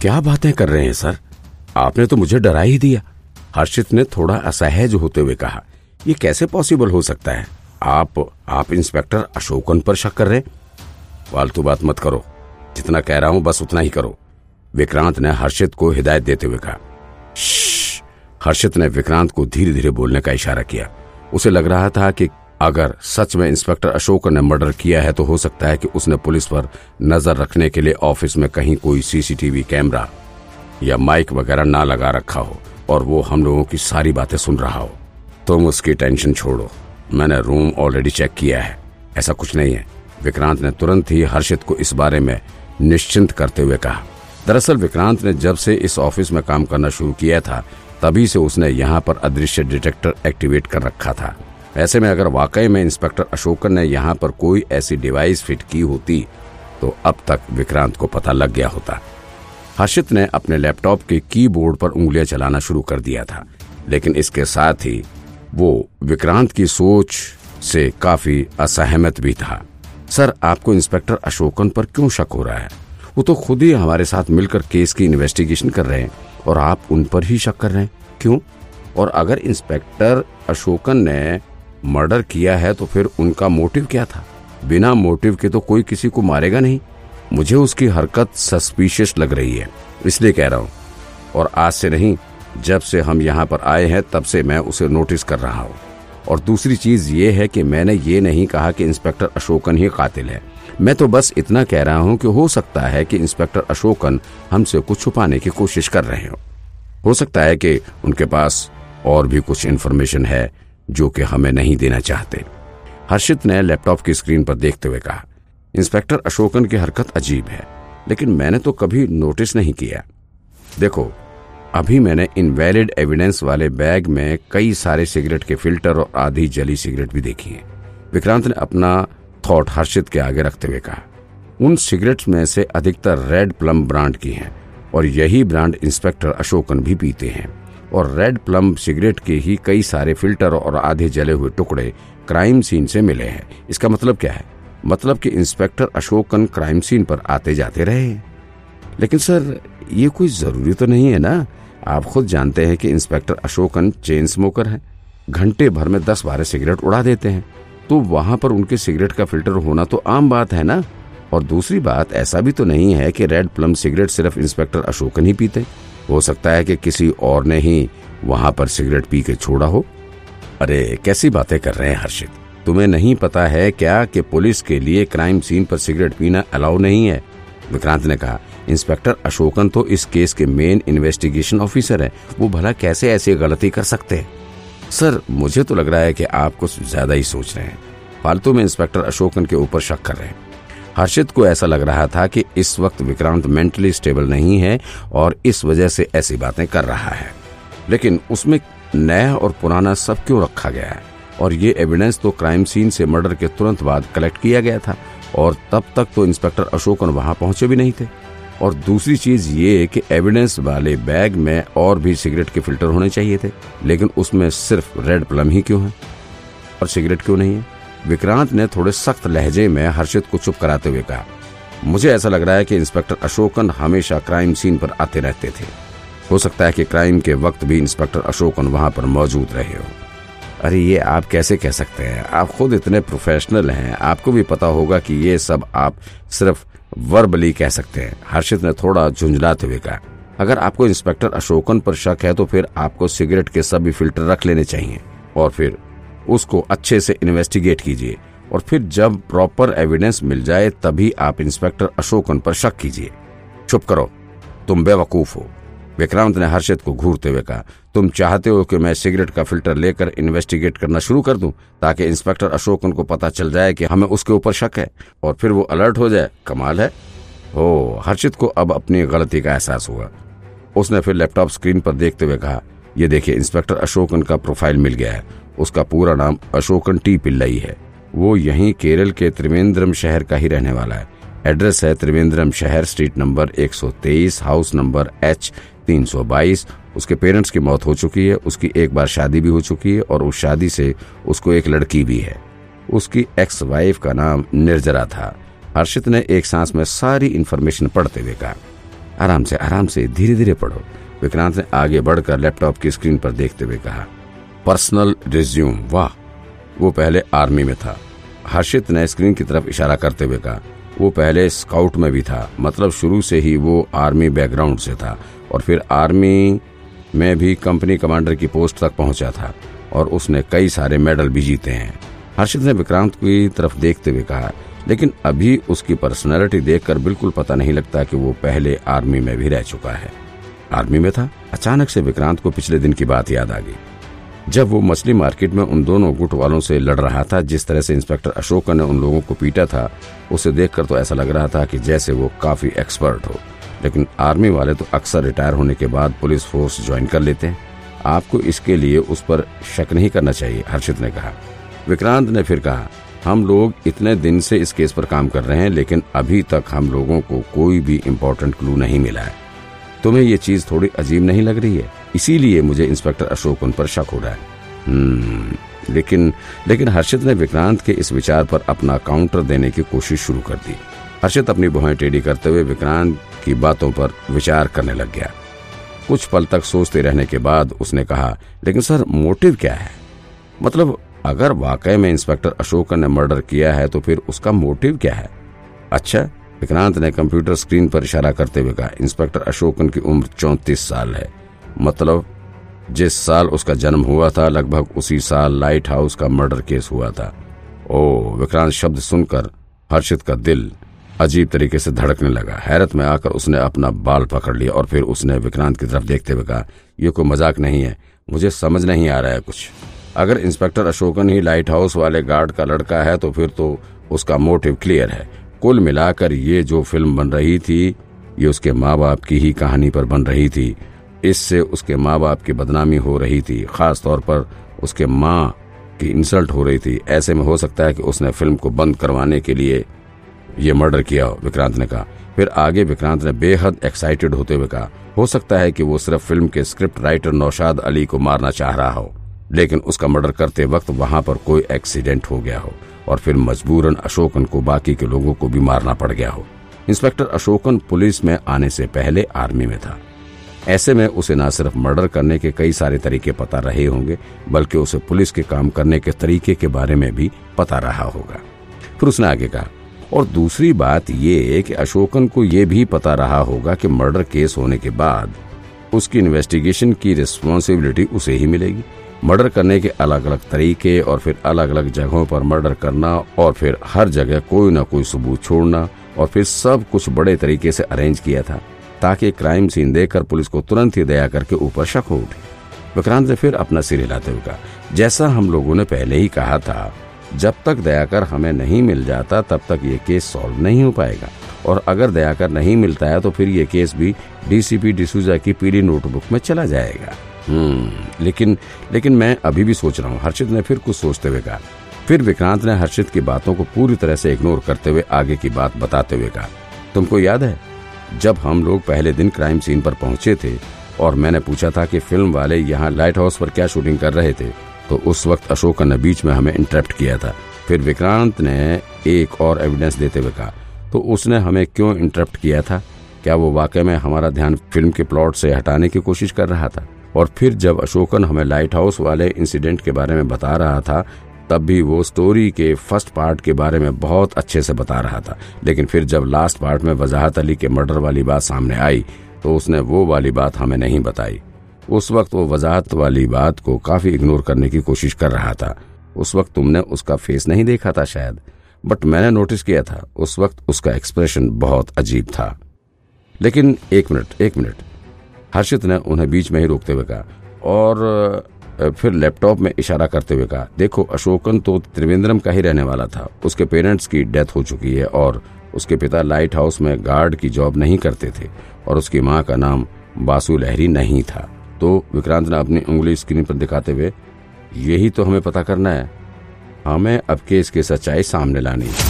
क्या बातें कर रहे हैं, सर? आपने तो मुझे डरा ही दिया। हर्षित ने थोड़ा असहज होते हुए कहा यह कैसे पॉसिबल हो सकता है? आप आप इंस्पेक्टर अशोकन पर शक कर रहे फालतू बात मत करो। जितना कह रहा हूँ, बस उतना ही करो। विक्रांत ने हर्षित को हिदायत देते हुए कहा हर्षित ने विक्रांत को धीरे धीरे बोलने का इशारा किया। उसे लग रहा था कि अगर सच में इंस्पेक्टर अशोक ने मर्डर किया है तो हो सकता है कि उसने पुलिस पर नज़र रखने के लिए ऑफ़िस में कहीं कोई सीसीटीवी कैमरा या माइक वगैरह ना लगा रखा हो और वो हम लोगों की सारी बातें सुन रहा हो। तुम उसकी टेंशन छोड़ो। मैंने रूम ऑलरेडी चेक किया है। ऐसा कुछ नहीं है। विक्रांत ने तुरंत ही हर्षित को इस बारे में निश्चिंत करते हुए कहा। दरअसल विक्रांत ने जब से इस ऑफ़िस में काम करना शुरू किया था, तभी से उसने यहाँ पर अदृश्य डिटेक्टर एक्टिवेट कर रखा था। ऐसे में अगर वाकई में इंस्पेक्टर अशोकन ने यहाँ पर कोई ऐसी डिवाइस फिट की होती तो अब तक विक्रांत को पता लग गया होता। हर्षित ने अपने लैपटॉप के कीबोर्ड पर उंगलियाँ चलाना शुरू कर दिया था, लेकिन इसके साथ ही वो विक्रांत की सोच से काफ़ी असहमत भी था। सर, आपको इंस्पेक्टर अशोकन पर क्यों शक हो रहा है? वो तो खुद ही हमारे साथ मिलकर केस की इन्वेस्टिगेशन कर रहे हैं, और आप उन पर ही शक कर रहे हैं। क्यों? और अगर इंस्पेक्टर अशोकन ने मर्डर किया है तो फिर उनका मोटिव क्या था? बिना मोटिव के तो कोई किसी को मारेगा नहीं। मुझे उसकी हरकत सस्पिशियस लग रही है, इसलिए कह रहा हूँ। और आज से नहीं, जब से हम यहाँ पर आए हैं, तब से मैं उसे नोटिस कर रहा हूँ। और दूसरी चीज़ ये है कि मैंने ये नहीं कहा कि इंस्पेक्टर अशोकन ही कातिल है। मैं तो बस इतना कह रहा हूँ कि हो सकता है कि इंस्पेक्टर अशोकन हमसे कुछ छुपाने की कोशिश कर रहे हो। हो सकता है कि उनके पास और भी कुछ इन्फॉर्मेशन है जो कि हमें नहीं देना चाहते। हर्षित ने लैपटॉप की स्क्रीन पर देखते हुए कहा, इंस्पेक्टर अशोकन की हरकत अजीब है, लेकिन मैंने तो कभी नोटिस नहीं किया। देखो, अभी मैंने इनवैलिड एविडेंस वाले बैग में कई सारे सिगरेट के फ़िल्टर और आधी जली सिगरेट भी देखी है। विक्रांत ने अपना थॉट हर्षित के आगे रखते हुए कहा, उन सिगरेट्स में से अधिकतर रेड प्लम ब्रांड की हैं और यही ब्रांड इंस्पेक्टर अशोकन भी पीते हैं। और रेड प्लम सिगरेट के ही कई सारे फ़िल्टर और आधे जले हुए टुकड़े क्राइम सीन से मिले हैं। इसका मतलब क्या है? मतलब कि इंस्पेक्टर अशोकन क्राइम सीन पर आते जाते रहे लेकिन सर, ये कोई ज़रूरी तो नहीं है ना? आप खुद जानते हैं कि इंस्पेक्टर अशोकन चेन स्मोकर है। घंटे भर में दस बारह सिगरेट उड़ा देते हैं। तो वहाँ पर उनके सिगरेट का फ़िल्टर होना तो आम बात है ना? और दूसरी बात, ऐसा भी तो नहीं है कि रेड प्लम सिगरेट सिर्फ़ इंस्पेक्टर अशोकन ही पीते। हो सकता है कि किसी और ने ही वहाँ पर सिगरेट पी के छोड़ा हो। अरे, कैसी बातें कर रहे हैं हर्षित? तुम्हें नहीं पता है क्या कि पुलिस के लिए क्राइम सीन पर सिगरेट पीना अलाउ नहीं है? विक्रांत ने कहा, इंस्पेक्टर अशोकन तो इस केस के मेन इन्वेस्टिगेशन ऑफिसर है। वो भला कैसे ऐसी गलती कर सकते हैं? सर, मुझे तो लग रहा है कि आप कुछ ज़्यादा ही सोच रहे हैं। फालतू में इंस्पेक्टर अशोकन के ऊपर शक कर रहे हैं। हर्षित को ऐसा लग रहा था कि इस वक्त विक्रांत मेंटली स्टेबल नहीं है और इस वजह से ऐसी बातें कर रहा है। लेकिन उसमें नया और पुराना सब क्यों रखा गया है? और ये एविडेंस तो क्राइम सीन से मर्डर के तुरंत बाद कलेक्ट किया गया था और तब तक तो इंस्पेक्टर अशोकन वहाँ पहुँचे भी नहीं थे। और दूसरी चीज़ ये कि एविडेंस वाले बैग में और भी सिगरेट के फ़िल्टर होने चाहिए थे, लेकिन उसमें सिर्फ़ रेड प्लम ही क्यों है? और सिगरेट क्यों नहीं है? विक्रांत ने थोड़े सख्त लहजे में हर्षित को चुप कराते हुए कहा, मुझे ऐसा लग रहा है कि इंस्पेक्टर अशोकन हमेशा क्राइम सीन पर आते रहते थे। हो सकता है कि क्राइम के वक्त भी इंस्पेक्टर अशोकन वहाँ पर मौजूद रहे हो। अरे, ये आप कैसे कह सकते हैं? आप खुद इतने प्रोफेशनल हैं। आपको भी पता होगा कि ये सब आप सिर्फ़ वर्बली कह सकते हैं, हर्षित ने थोड़ा झुंझलाते हुए कहा। अगर आपको इंस्पेक्टर अशोकन पर शक है तो फिर आपको सिगरेट के सभी फ़िल्टर रख लेने चाहिए और फिर उसको अच्छे से इन्वेस्टिगेट कीजिए। और फिर जब प्रॉपर एविडेंस मिल जाए, तभी आप इंस्पेक्टर अशोकन पर शक कीजिए। चुप करो। तुम बेवकूफ़ हो। विक्रांत ने हर्षित को घूरते हुए कहा, तुम चाहते हो कि मैं सिगरेट का फ़िल्टर लेकर इन्वेस्टिगेट करना शुरू कर दूँ, ताकि इंस्पेक्टर अशोकन को पता चल जाए कि हमें उसके ऊपर शक है, और फिर वो अलर्ट हो जाए। कमाल है। ओ हर्षित को अब अपनी गलती का एहसास हुआ। उसने फिर लैपटॉप स्क्रीन पर देखते हुए कहा ये देखिए, इंस्पेक्टर अशोकन का प्रोफ़ाइल मिल गया है। उसका पूरा नाम अशोकन टी पिल्लई है। वो यहीं केरल के त्रिवेंद्रम शहर का ही रहने वाला है। एड्रेस है त्रिवेंद्रम शहर, street number 123 house number H 322 उसके पेरेंट्स की मौत हो चुकी है, उसकी एक बार शादी भी हो चुकी है और उस शादी से उसको एक लड़की भी है। उसकी एक्स वाइफ का नाम निर्जरा था। हर्षित ने एक सांस में सारी इन्फॉर्मेशन पढ़ते हुए कहा आराम से आराम से धीरे धीरे पढ़ो। विक्रांत ने आगे बढ़कर लैपटॉप की स्क्रीन पर देखते हुए कहा, पर्सनल रिज्यूम, वाह, वो पहले आर्मी में था। हर्षित ने स्क्रीन की तरफ़ इशारा करते हुए कहा, वो पहले स्काउट में भी था मतलब शुरू से ही वो आर्मी बैकग्राउंड से था और फिर आर्मी में भी कंपनी कमांडर की पोस्ट तक पहुँचा था और उसने कई सारे मेडल भी जीते हैं। हर्षित ने विक्रांत की तरफ़ देखते हुए कहा, लेकिन अभी उसकी पर्सनैलिटी देखकर बिल्कुल पता नहीं लगता कि वो पहले आर्मी में भी रह चुका है। आर्मी में था, अचानक से विक्रांत को पिछले दिन की बात याद आ गई। जब वो मछली मार्केट में उन दोनों गुट वालों से लड़ रहा था, जिस तरह से इंस्पेक्टर अशोक ने उन लोगों को पीटा था, उसे देखकर तो ऐसा लग रहा था कि जैसे वो काफ़ी एक्सपर्ट हो। लेकिन आर्मी वाले तो अक्सर रिटायर होने के बाद पुलिस फोर्स ज्वाइन कर लेते हैं। आपको इसके लिए उस पर शक नहीं करना चाहिए, हर्षित ने कहा। विक्रांत ने फिर कहा, हम लोग इतने दिन से इस केस पर काम कर रहे हैं, लेकिन अभी तक हम लोगों को कोई भी इम्पोर्टेंट क्लू नहीं मिला है। तुम्हें ये चीज़ थोड़ी अजीब नहीं लग रही है? इसीलिए मुझे इंस्पेक्टर अशोक उन पर शक हो रहा है। हम्म, लेकिन लेकिन हर्षित ने विक्रांत के इस विचार पर अपना काउंटर देने की कोशिश शुरू कर दी। हर्षित अपनी बुहें टेढ़ी करते हुए विक्रांत की बातों पर विचार करने लग गया। कुछ पल तक सोचते रहने के बाद उसने कहा लेकिन सर मोटिव क्या है? मतलब अगर वाकई में इंस्पेक्टर अशोक ने मर्डर किया है तो फिर उसका मोटिव क्या है? अच्छा विक्रांत ने कंप्यूटर स्क्रीन पर इशारा करते हुए कहा, इंस्पेक्टर अशोकन की उम्र चौतीस साल है। मतलब जिस साल उसका जन्म हुआ था, लगभग उसी साल लाइट हाउस का मर्डर केस हुआ था। ओ विक्रांत शब्द सुनकर हर्षित का दिल अजीब तरीके से धड़कने लगा। हैरत में आकर उसने अपना बाल पकड़ लिया और फिर उसने विक्रांत की तरफ़ देखते हुए कहा यह कोई मज़ाक नहीं है। मुझे समझ नहीं आ रहा है कुछ। अगर इंस्पेक्टर अशोकन ही लाइट हाउस वाले गार्ड का लड़का है तो फिर तो उसका मोटिव क्लियर है। कुल मिलाकर ये जो फ़िल्म बन रही थी, ये उसके माँ बाप की ही कहानी पर बन रही थी। इससे उसके माँ बाप की बदनामी हो रही थी खास तौर पर उसके माँ की इंसल्ट हो रही थी। ऐसे में हो सकता है कि उसने फ़िल्म को बंद करवाने के लिए ये मर्डर किया, विक्रांत ने कहा। फिर आगे विक्रांत ने बेहद एक्साइटेड होते हुए कहा, हो सकता है कि वो सिर्फ़ फ़िल्म के स्क्रिप्ट राइटर नौशाद अली को मारना चाह रहा हो, लेकिन उसका मर्डर करते वक्त वहाँ पर कोई एक्सीडेंट हो गया हो। और फिर मजबूरन अशोकन को बाकी के लोगों को भी मारना पड़ गया हो। इंस्पेक्टर अशोकन पुलिस में आने से पहले आर्मी में था। ऐसे में उसे न सिर्फ़ मर्डर करने के कई सारे तरीके पता रहे होंगे, बल्कि उसे पुलिस के काम करने के तरीके के बारे में भी पता रहा होगा। फिर उसने आगे कहा, और दूसरी बात ये कि अशोकन को यह भी पता रहा होगा कि मर्डर केस होने के बाद उसकी इन्वेस्टिगेशन की रिस्पॉन्सिबिलिटी उसे ही मिलेगी। मर्डर करने के अलग अलग तरीके और फिर अलग अलग जगहों पर मर्डर करना और फिर हर जगह कोई ना कोई सबूत छोड़ना और फिर सब कुछ बड़े तरीके से अरेंज किया था, ताकि क्राइम सीन देखकर पुलिस को तुरंत ही दया करके ऊपर शक हो उठे। विक्रांत ने फिर अपना सिर हिलाते हुए कहा, जैसा हम लोगों ने पहले ही कहा था, जब तक दयाकर हमें नहीं मिल जाता, तब तक ये केस सॉल्व नहीं हो पाएगा। और अगर दयाकर नहीं मिलता है तो फिर ये केस भी डीसीपी डिसूजा की पीली नोटबुक में चला जाएगा। लेकिन लेकिन मैं अभी भी सोच रहा हूँ, हर्षित ने फिर कुछ सोचते हुए कहा। फिर विक्रांत ने हर्षित की बातों को पूरी तरह से इग्नोर करते हुए आगे की बात बताते हुए कहा, तुमको याद है, जब हम लोग पहले दिन क्राइम सीन पर पहुँचे थे और मैंने पूछा था कि फ़िल्म वाले यहाँ लाइट हाउस पर क्या शूटिंग कर रहे थे तो उस वक्त अशोक ने बीच में हमें इंटरप्ट किया था। फिर विक्रांत ने एक और एविडेंस देते हुए कहा तो उसने हमें क्यों इंटरप्ट किया था? क्या वो वाकई में हमारा ध्यान फ़िल्म के प्लॉट से हटाने की कोशिश कर रहा था? और फिर जब अशोकन हमें लाइट हाउस वाले इंसिडेंट के बारे में बता रहा था, तब भी वो स्टोरी के फ़र्स्ट पार्ट के बारे में बहुत अच्छे से बता रहा था। लेकिन फिर जब लास्ट पार्ट में वजाहत अली के मर्डर वाली बात सामने आई तो उसने वो वाली बात हमें नहीं बताई। उस वक्त वो वजाहत वाली बात को काफ़ी इग्नोर करने की कोशिश कर रहा था। उस वक्त तुमने उसका फेस नहीं देखा था शायद बट मैंने नोटिस किया था। उस वक्त उसका एक्सप्रेशन बहुत अजीब था। लेकिन एक मिनट एक मिनट। हर्षित ने उन्हें बीच में ही रोकते हुए कहा और फिर लैपटॉप में इशारा करते हुए कहा, देखो, अशोकन तो त्रिवेंद्रम का ही रहने वाला था। उसके पेरेंट्स की डेथ हो चुकी है और उसके पिता लाइट हाउस में गार्ड की जॉब नहीं करते थे और उसकी माँ का नाम बासु लहरी नहीं था। तो विक्रांत ने अपनी उंगली स्क्रीन पर दिखाते हुए, यही तो हमें पता करना है। हमें अब केस की सच्चाई सामने लानी है।